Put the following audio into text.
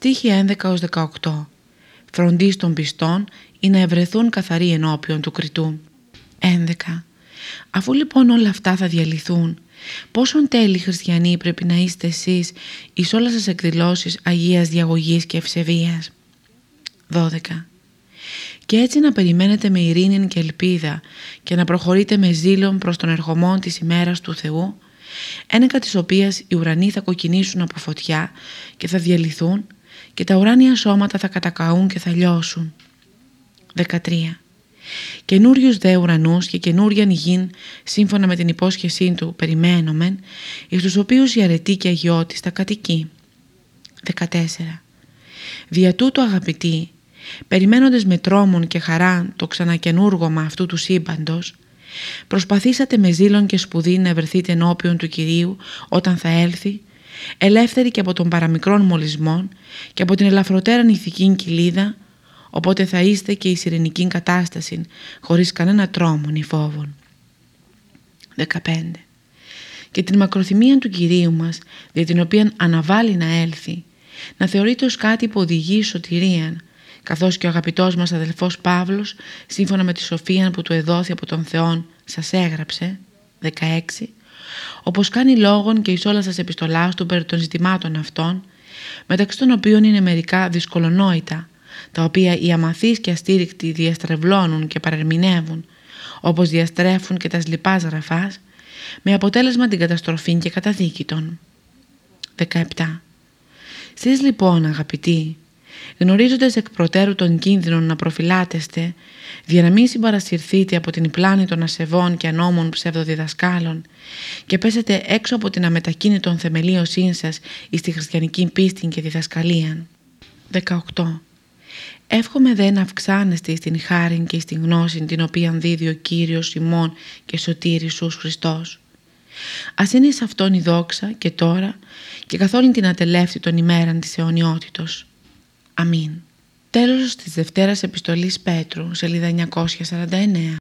Στίχη 11-18 Φροντίς των πιστών ή να ευρεθούν καθαροί ενώπιον του κριτού. 11. Αφού λοιπόν όλα αυτά θα διαλυθούν, πόσον τέλει χριστιανοί πρέπει να είστε εσείς εις όλες τις εκδηλώσεις Αγίας Διαγωγής και Ευσεβίας. 12. Και έτσι να περιμένετε με ειρήνη και ελπίδα και να προχωρείτε με ζήλον προς τον ερχομόν της ημέρας του Θεού, ένεκα της οποίας οι ουρανοί θα κοκκινήσουν από φωτιά και θα διαλυθούν και τα ουράνια σώματα θα κατακαούν και θα λιώσουν. 13. Καινούριους δε ουρανούς και καινούρια γην σύμφωνα με την υπόσχεσή του περιμένομεν εις τους οποίους η αρετή και αγιώτης θα κατοικεί. 14. Δια τούτο αγαπητοί, περιμένοντες με τρόμον και χαρά το ξανακαινούργωμα αυτού του σύμπαντος, προσπαθήσατε με ζήλον και σπουδή να βρεθείτε ενώπιον του Κυρίου όταν θα έλθει, ελεύθεροι και από τον παραμικρόν μολυσμών και από την ελαφροτέραν ηθική κοιλίδα, οπότε θα είστε και η σιρενική κατάσταση χωρίς κανένα τρόμο ή φόβον. 15. Και την μακροθυμία του Κυρίου μας, δια την οποία αναβάλει να έλθει, να θεωρείται ως κάτι που οδηγεί σωτηρίαν, καθώς και ο αγαπητός μας αδελφός Παύλος, σύμφωνα με τη σοφία που του εδόθη από τον Θεόν, σας έγραψε, 16, όπως κάνει λόγον και εις όλα σας επιστολάς του περί των ζητημάτων αυτών, μεταξύ των οποίων είναι μερικά δυσκολονόητα, τα οποία οι αμαθείς και αστήρικτοι διαστρεβλώνουν και παρερμηνεύουν, όπως διαστρέφουν και τα σλιπάς γραφάς, με αποτέλεσμα την καταστροφή και καταδίκη των. 17. Σεις λοιπόν αγαπητοί, γνωρίζοντας εκ προτέρου των κίνδυνων να προφυλάτεστε, για να μην συμπαρασυρθείτε από την πλάνη των ασεβών και ανώμων ψευδοδιδασκάλων και πέσετε έξω από την αμετακίνητον θεμελίωσή σας εις τη χριστιανική πίστη και διδασκαλία. 18. Εύχομαι δε να αυξάνεστε στην χάρη και στην γνώση την οποία δίδει ο Κύριος ημών και σωτήρ Ιησούς Χριστός. Ας είναι σε Αυτόν η δόξα και τώρα και καθ' όλη την ατελεύτη των ημέραν της αιωνιότητος. Αμήν. Τέλος της Δευτέρας Επιστολής Πέτρου, σελίδα 949.